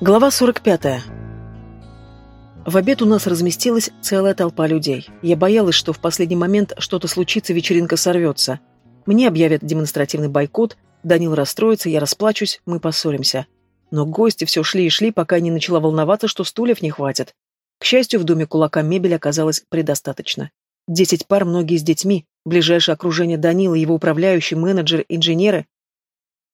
Глава 45. В обед у нас разместилась целая толпа людей. Я боялась, что в последний момент что-то случится, вечеринка сорвется. Мне объявят демонстративный бойкот, Данил расстроится, я расплачусь, мы поссоримся. Но гости все шли и шли, пока не начала волноваться, что стульев не хватит. К счастью, в доме кулака мебели оказалось предостаточно. Десять пар, многие с детьми, ближайшее окружение Данила, его управляющий, менеджер, инженеры.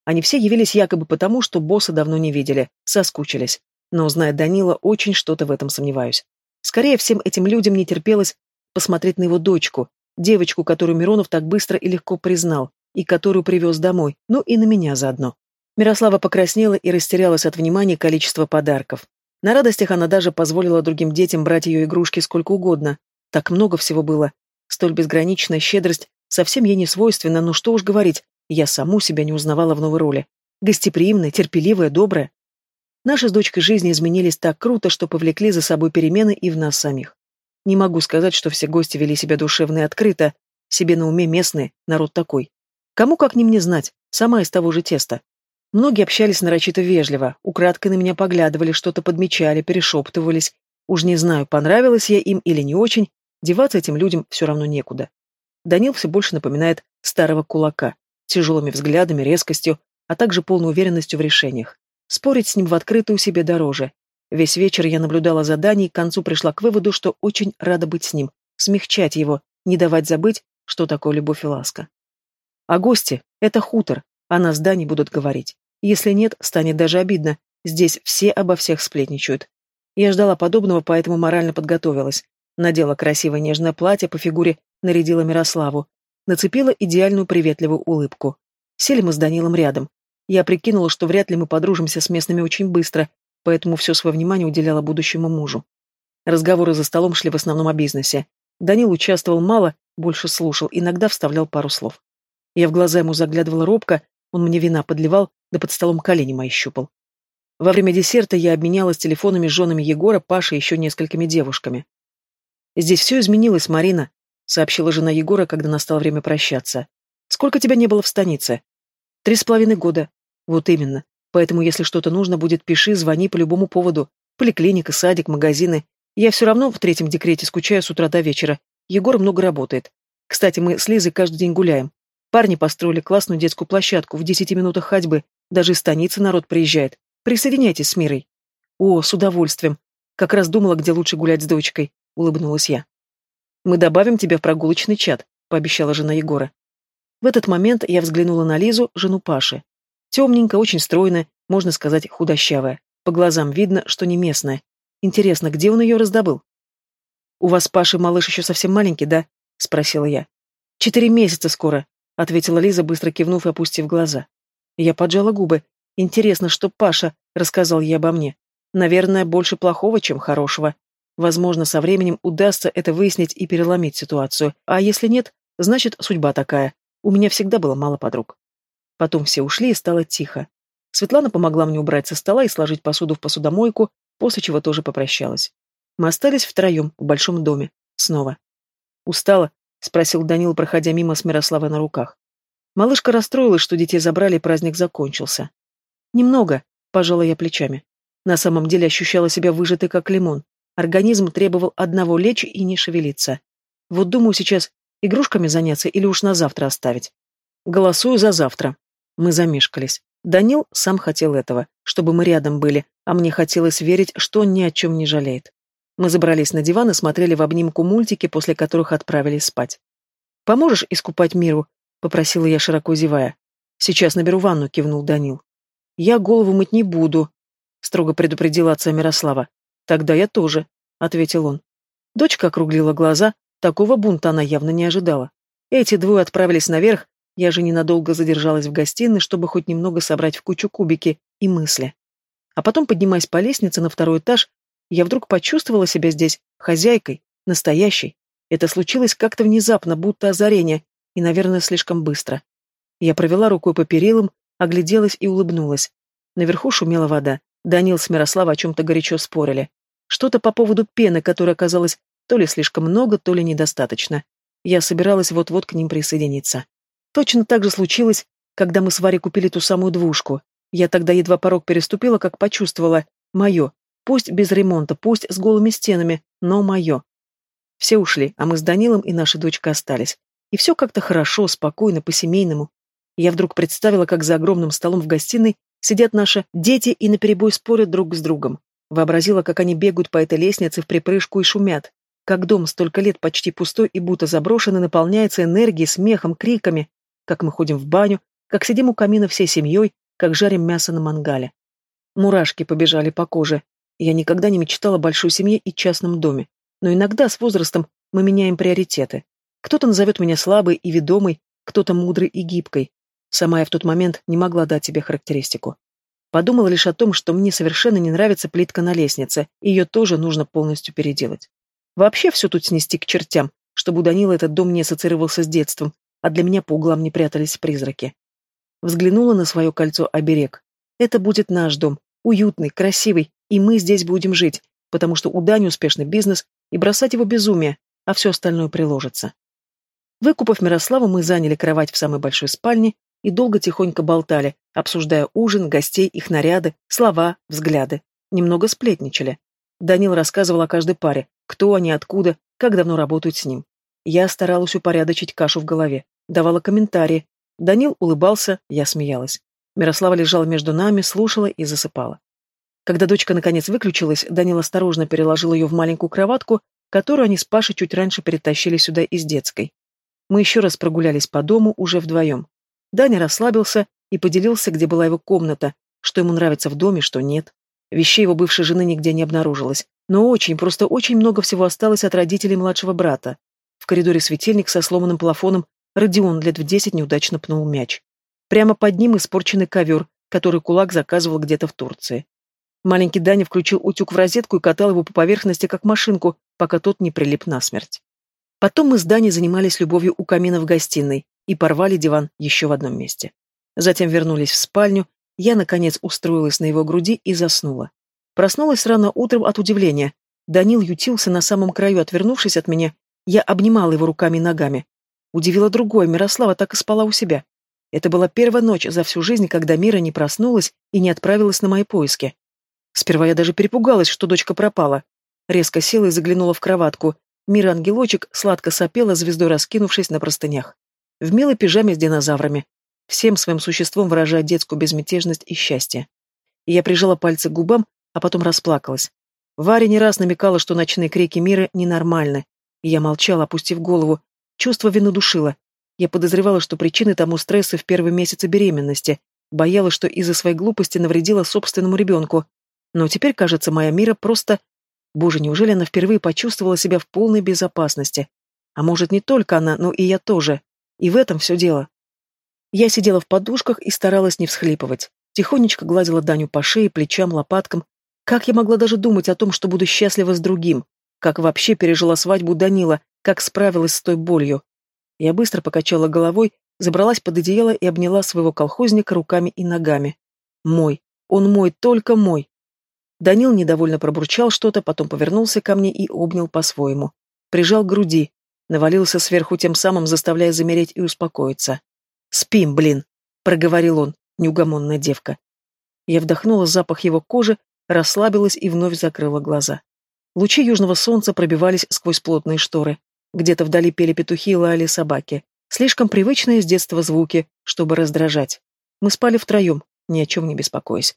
Они все явились якобы потому, что босса давно не видели, соскучились. Но, зная Данила, очень что-то в этом сомневаюсь. Скорее, всем этим людям не терпелось посмотреть на его дочку, девочку, которую Миронов так быстро и легко признал, и которую привез домой, ну и на меня заодно. Мирослава покраснела и растерялась от внимания количества подарков. На радостях она даже позволила другим детям брать ее игрушки сколько угодно. Так много всего было. Столь безграничная щедрость совсем ей не свойственна, но что уж говорить, я саму себя не узнавала в новой роли. Гостеприимная, терпеливая, добрая. Наши с дочкой жизни изменились так круто, что повлекли за собой перемены и в нас самих. Не могу сказать, что все гости вели себя душевно и открыто, себе на уме местные, народ такой. Кому как не мне знать, сама из того же теста. Многие общались нарочито вежливо, украдкой на меня поглядывали, что-то подмечали, перешептывались. Уж не знаю, понравилась я им или не очень, деваться этим людям все равно некуда. Данил все больше напоминает старого кулака тяжелыми взглядами, резкостью, а также полной уверенностью в решениях. Спорить с ним в открытую себе дороже. Весь вечер я наблюдала за Даней и к концу пришла к выводу, что очень рада быть с ним, смягчать его, не давать забыть, что такое любовь и ласка. А гости — это хутор, а нас Даней будут говорить. Если нет, станет даже обидно. Здесь все обо всех сплетничают. Я ждала подобного, поэтому морально подготовилась. Надела красивое нежное платье по фигуре, нарядила Мирославу нацепила идеальную приветливую улыбку. Сели мы с Данилом рядом. Я прикинула, что вряд ли мы подружимся с местными очень быстро, поэтому все свое внимание уделяла будущему мужу. Разговоры за столом шли в основном о бизнесе. Данил участвовал мало, больше слушал, иногда вставлял пару слов. Я в глаза ему заглядывала робко, он мне вина подливал, да под столом колени мои щупал. Во время десерта я обменялась телефонами с женами Егора, Паши и еще несколькими девушками. «Здесь все изменилось, Марина», — сообщила жена Егора, когда настало время прощаться. «Сколько тебя не было в станице?» «Три с половиной года». «Вот именно. Поэтому, если что-то нужно будет, пиши, звони по любому поводу. Поликлиника, садик, магазины. Я все равно в третьем декрете скучаю с утра до вечера. Егор много работает. Кстати, мы с Лизой каждый день гуляем. Парни построили классную детскую площадку в десяти минутах ходьбы. Даже из станицы народ приезжает. Присоединяйтесь с Мирой». «О, с удовольствием. Как раз думала, где лучше гулять с дочкой», — улыбнулась я. «Мы добавим тебя в прогулочный чат», — пообещала жена Егора. В этот момент я взглянула на Лизу, жену Паши. Темненькая, очень стройная, можно сказать, худощавая. По глазам видно, что не местная. Интересно, где он ее раздобыл? «У вас, Паша, малыш еще совсем маленький, да?» — спросила я. «Четыре месяца скоро», — ответила Лиза, быстро кивнув и опустив глаза. Я поджала губы. «Интересно, что Паша рассказал ей обо мне. Наверное, больше плохого, чем хорошего. Возможно, со временем удастся это выяснить и переломить ситуацию, а если нет, значит, судьба такая. У меня всегда было мало подруг. Потом все ушли, и стало тихо. Светлана помогла мне убрать со стола и сложить посуду в посудомойку, после чего тоже попрощалась. Мы остались втроем в большом доме. Снова. «Устала?» — спросил Данил, проходя мимо с Мирославой на руках. Малышка расстроилась, что детей забрали, и праздник закончился. «Немного», — пожала я плечами. На самом деле ощущала себя выжатой, как лимон. Организм требовал одного лечь и не шевелиться. Вот думаю сейчас, игрушками заняться или уж на завтра оставить. Голосую за завтра. Мы замешкались. Данил сам хотел этого, чтобы мы рядом были, а мне хотелось верить, что он ни о чем не жалеет. Мы забрались на диван и смотрели в обнимку мультики, после которых отправились спать. «Поможешь искупать миру?» — попросила я, широко зевая. «Сейчас наберу ванну», — кивнул Данил. «Я голову мыть не буду», — строго предупредила отца Мирослава. «Тогда я тоже», — ответил он. Дочка округлила глаза, такого бунта она явно не ожидала. Эти двое отправились наверх, я же ненадолго задержалась в гостиной, чтобы хоть немного собрать в кучу кубики и мысли. А потом, поднимаясь по лестнице на второй этаж, я вдруг почувствовала себя здесь хозяйкой, настоящей. Это случилось как-то внезапно, будто озарение, и, наверное, слишком быстро. Я провела рукой по перилам, огляделась и улыбнулась. Наверху шумела вода. Данил с Мирославой о чем-то горячо спорили. Что-то по поводу пены, которой оказалось то ли слишком много, то ли недостаточно. Я собиралась вот-вот к ним присоединиться. Точно так же случилось, когда мы с Варей купили ту самую двушку. Я тогда едва порог переступила, как почувствовала, Мое. Пусть без ремонта, пусть с голыми стенами, но мое. Все ушли, а мы с Данилом и наша дочка остались. И все как-то хорошо, спокойно, по-семейному. Я вдруг представила, как за огромным столом в гостиной сидят наши дети и наперебой спорят друг с другом. Вообразила, как они бегают по этой лестнице в припрыжку и шумят. Как дом столько лет почти пустой и будто заброшенный наполняется энергией, смехом, криками. Как мы ходим в баню, как сидим у камина всей семьей, как жарим мясо на мангале. Мурашки побежали по коже. Я никогда не мечтала о большой семье и частном доме. Но иногда с возрастом мы меняем приоритеты. Кто-то назовет меня слабой и ведомой, кто-то мудрой и гибкой. Сама я в тот момент не могла дать тебе характеристику. Подумала лишь о том, что мне совершенно не нравится плитка на лестнице, и ее тоже нужно полностью переделать. Вообще все тут снести к чертям, чтобы у Данила этот дом не ассоциировался с детством, а для меня по углам не прятались призраки. Взглянула на свое кольцо-оберег. Это будет наш дом, уютный, красивый, и мы здесь будем жить, потому что у Дани успешный бизнес, и бросать его безумие, а все остальное приложится. Выкупав Мирославу, мы заняли кровать в самой большой спальне и долго тихонько болтали, обсуждая ужин, гостей, их наряды, слова, взгляды. Немного сплетничали. Данил рассказывал о каждой паре, кто они, откуда, как давно работают с ним. Я старалась упорядочить кашу в голове, давала комментарии. Данил улыбался, я смеялась. Мирослава лежала между нами, слушала и засыпала. Когда дочка наконец выключилась, Данил осторожно переложил ее в маленькую кроватку, которую они с Пашей чуть раньше перетащили сюда из детской. Мы еще раз прогулялись по дому уже вдвоем. Даня расслабился и поделился, где была его комната, что ему нравится в доме, что нет. Вещей его бывшей жены нигде не обнаружилось, но очень, просто очень много всего осталось от родителей младшего брата. В коридоре светильник со сломанным плафоном Родион лет в десять неудачно пнул мяч. Прямо под ним испорченный ковер, который кулак заказывал где-то в Турции. Маленький Даня включил утюг в розетку и катал его по поверхности, как машинку, пока тот не прилип насмерть. Потом мы с Даней занимались любовью у камина в гостиной, и порвали диван еще в одном месте. Затем вернулись в спальню, я, наконец, устроилась на его груди и заснула. Проснулась рано утром от удивления. Данил ютился на самом краю, отвернувшись от меня. Я обнимала его руками и ногами. Удивило другое, Мирослава так и спала у себя. Это была первая ночь за всю жизнь, когда Мира не проснулась и не отправилась на мои поиски. Сперва я даже перепугалась, что дочка пропала. Резко села и заглянула в кроватку. Мира-ангелочек сладко сопела, звездой раскинувшись на простынях в милой пижаме с динозаврами, всем своим существом выражая детскую безмятежность и счастье. И я прижала пальцы к губам, а потом расплакалась. Варя не раз намекала, что ночные крики мира ненормальны, и я молчала, опустив голову. Чувство вины душило. Я подозревала, что причиной тому стрессы в первые месяцы беременности, боялась, что из-за своей глупости навредила собственному ребенку. Но теперь, кажется, моя мира просто... Боже, неужели она впервые почувствовала себя в полной безопасности? А может, не только она, но и я тоже. И в этом все дело. Я сидела в подушках и старалась не всхлипывать. Тихонечко гладила Даню по шее, плечам, лопаткам. Как я могла даже думать о том, что буду счастлива с другим? Как вообще пережила свадьбу Данила? Как справилась с той болью? Я быстро покачала головой, забралась под одеяло и обняла своего колхозника руками и ногами. Мой. Он мой, только мой. Данил недовольно пробурчал что-то, потом повернулся ко мне и обнял по-своему. Прижал к груди, Навалился сверху, тем самым заставляя замереть и успокоиться. «Спим, блин!» — проговорил он, неугомонная девка. Я вдохнула запах его кожи, расслабилась и вновь закрыла глаза. Лучи южного солнца пробивались сквозь плотные шторы. Где-то вдали пели петухи и лаяли собаки. Слишком привычные с детства звуки, чтобы раздражать. Мы спали втроем, ни о чем не беспокоясь.